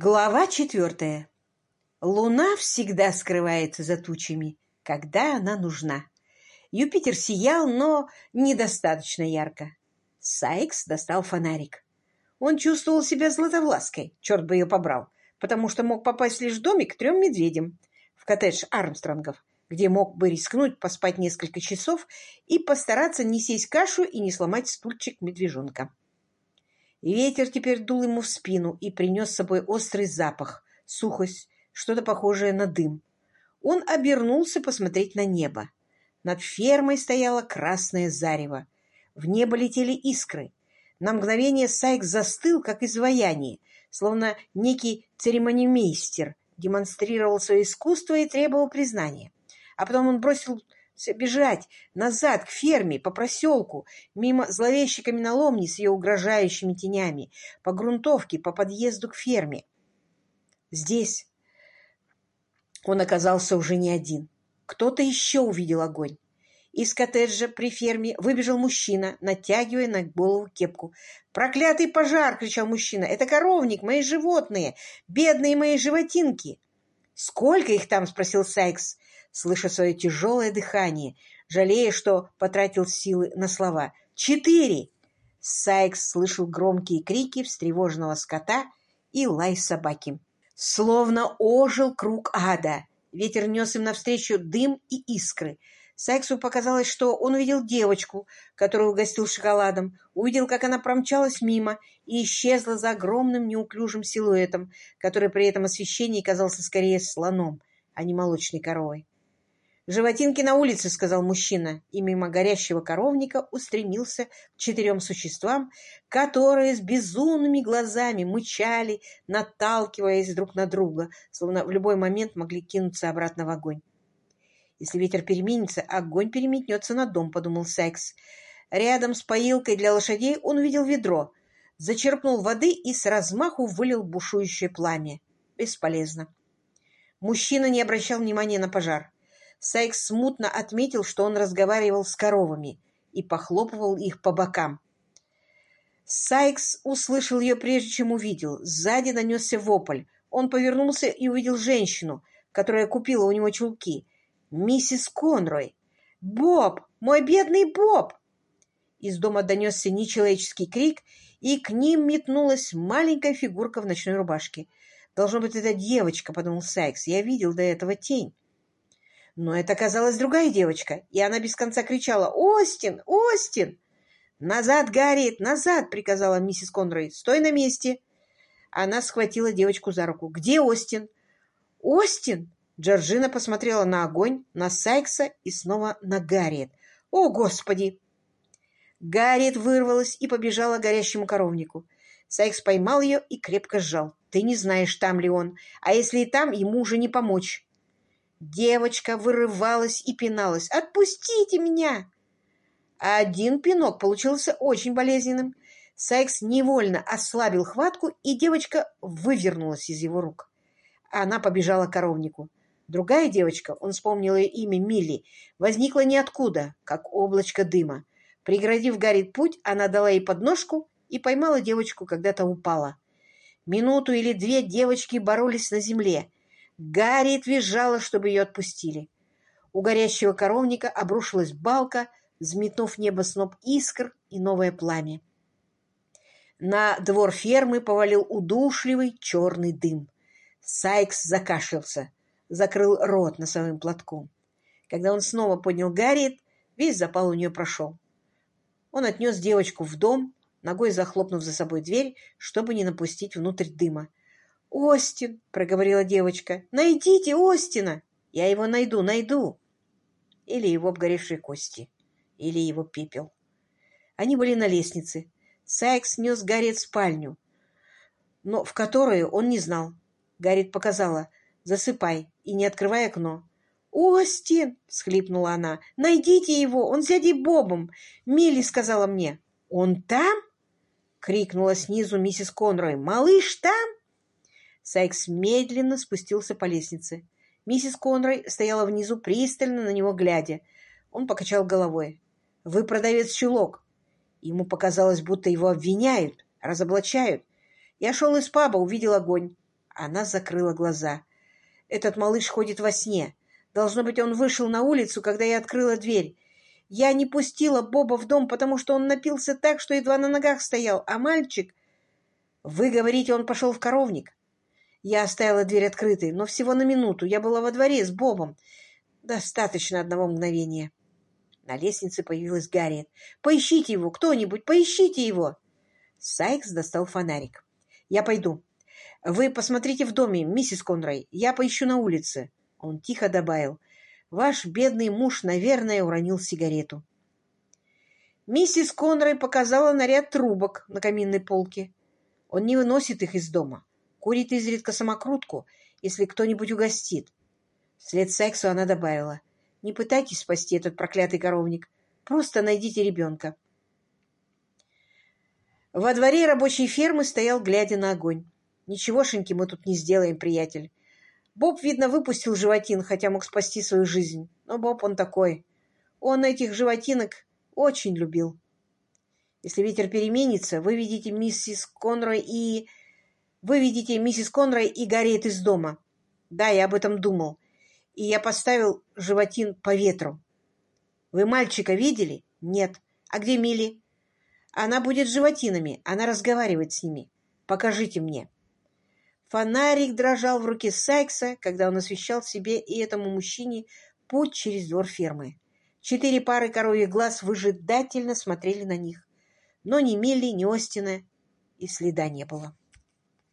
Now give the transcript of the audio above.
Глава четвертая. Луна всегда скрывается за тучами, когда она нужна. Юпитер сиял, но недостаточно ярко. Сайкс достал фонарик. Он чувствовал себя златовлаской, черт бы ее побрал, потому что мог попасть лишь в домик к трем медведям в коттедж Армстронгов, где мог бы рискнуть поспать несколько часов и постараться не сесть кашу и не сломать стульчик медвежонка. Ветер теперь дул ему в спину и принес с собой острый запах, сухость, что-то похожее на дым. Он обернулся посмотреть на небо. Над фермой стояло красное зарево. В небо летели искры. На мгновение Сайк застыл, как изваяние, словно некий церемонимейстер демонстрировал свое искусство и требовал признания. А потом он бросил бежать назад, к ферме, по проселку, мимо зловещей каменоломни с ее угрожающими тенями, по грунтовке, по подъезду к ферме. Здесь он оказался уже не один. Кто-то еще увидел огонь. Из коттеджа при ферме выбежал мужчина, натягивая на голову кепку. «Проклятый пожар!» — кричал мужчина. «Это коровник, мои животные! Бедные мои животинки!» «Сколько их там?» — спросил Сайкс слыша свое тяжелое дыхание, жалея, что потратил силы на слова. «Четыре!» Сайкс слышал громкие крики встревоженного скота и лай собаки. Словно ожил круг ада. Ветер нес им навстречу дым и искры. Сайксу показалось, что он увидел девочку, которую угостил шоколадом, увидел, как она промчалась мимо и исчезла за огромным неуклюжим силуэтом, который при этом освещении казался скорее слоном, а не молочной коровой. «Животинки на улице», — сказал мужчина, и мимо горящего коровника устремился к четырем существам, которые с безумными глазами мычали, наталкиваясь друг на друга, словно в любой момент могли кинуться обратно в огонь. «Если ветер переменится, огонь переметнется на дом», — подумал Сайкс. Рядом с поилкой для лошадей он увидел ведро, зачерпнул воды и с размаху вылил бушующее пламя. Бесполезно. Мужчина не обращал внимания на пожар. Сайкс смутно отметил, что он разговаривал с коровами и похлопывал их по бокам. Сайкс услышал ее прежде, чем увидел. Сзади донесся вопль. Он повернулся и увидел женщину, которая купила у него чулки. «Миссис Конрой!» «Боб! Мой бедный Боб!» Из дома донесся нечеловеческий крик, и к ним метнулась маленькая фигурка в ночной рубашке. «Должно быть, это девочка», — подумал Сайкс. «Я видел до этого тень». Но это оказалась другая девочка, и она без конца кричала «Остин! Остин!» «Назад, Гарриет, назад!» — приказала миссис Конрой. «Стой на месте!» Она схватила девочку за руку. «Где Остин?» «Остин!» Джорджина посмотрела на огонь, на Сайкса и снова на Гарриет. «О, Господи!» Гарриет вырвалась и побежала к горящему коровнику. Сайкс поймал ее и крепко сжал. «Ты не знаешь, там ли он. А если и там, ему уже не помочь. Девочка вырывалась и пиналась. «Отпустите меня!» Один пинок получился очень болезненным. Сайкс невольно ослабил хватку, и девочка вывернулась из его рук. Она побежала к коровнику. Другая девочка, он вспомнил ее имя Милли, возникла ниоткуда, как облачко дыма. Преградив Гарри путь, она дала ей подножку и поймала девочку, когда-то упала. Минуту или две девочки боролись на земле, Гарри визжала, чтобы ее отпустили. У горящего коровника обрушилась балка, взметнув небо сноп искр и новое пламя. На двор фермы повалил удушливый черный дым. Сайкс закашлялся, закрыл рот носовым платком. Когда он снова поднял Гарриет, весь запал у нее прошел. Он отнес девочку в дом, ногой захлопнув за собой дверь, чтобы не напустить внутрь дыма. «Остин!» — проговорила девочка. «Найдите Остина!» «Я его найду, найду!» Или его обгоревшие кости, или его пепел. Они были на лестнице. Сайкс нес Гарриет в спальню, но в которую он не знал. Гарриет показала «Засыпай и не открывай окно». «Остин!» — всхлипнула она. «Найдите его! Он с дядей Бобом!» Милли сказала мне. «Он там?» — крикнула снизу миссис Конрой. «Малыш там?» Сайкс медленно спустился по лестнице. Миссис Конрой стояла внизу, пристально на него глядя. Он покачал головой. «Вы продавец чулок». Ему показалось, будто его обвиняют, разоблачают. Я шел из паба, увидел огонь. Она закрыла глаза. Этот малыш ходит во сне. Должно быть, он вышел на улицу, когда я открыла дверь. Я не пустила Боба в дом, потому что он напился так, что едва на ногах стоял, а мальчик... Вы говорите, он пошел в коровник? Я оставила дверь открытой, но всего на минуту. Я была во дворе с Бобом. Достаточно одного мгновения. На лестнице появилась Гарриет. «Поищите его! Кто-нибудь! Поищите его!» Сайкс достал фонарик. «Я пойду. Вы посмотрите в доме, миссис Конрой. Я поищу на улице». Он тихо добавил. «Ваш бедный муж, наверное, уронил сигарету». Миссис Конрой показала наряд трубок на каминной полке. Он не выносит их из дома. Курит изредка самокрутку, если кто-нибудь угостит. Вслед сексу она добавила. «Не пытайтесь спасти этот проклятый коровник. Просто найдите ребенка». Во дворе рабочей фермы стоял, глядя на огонь. «Ничегошеньки мы тут не сделаем, приятель. Боб, видно, выпустил животин, хотя мог спасти свою жизнь. Но Боб он такой. Он этих животинок очень любил. Если ветер переменится, вы видите миссис Конрой и... Вы видите миссис Конрой и Гарриет из дома. Да, я об этом думал. И я поставил животин по ветру. Вы мальчика видели? Нет. А где Милли? Она будет с животинами. Она разговаривает с ними. Покажите мне. Фонарик дрожал в руке Сайкса, когда он освещал себе и этому мужчине путь через двор фермы. Четыре пары коровьих глаз выжидательно смотрели на них. Но ни Милли, ни Остина и следа не было.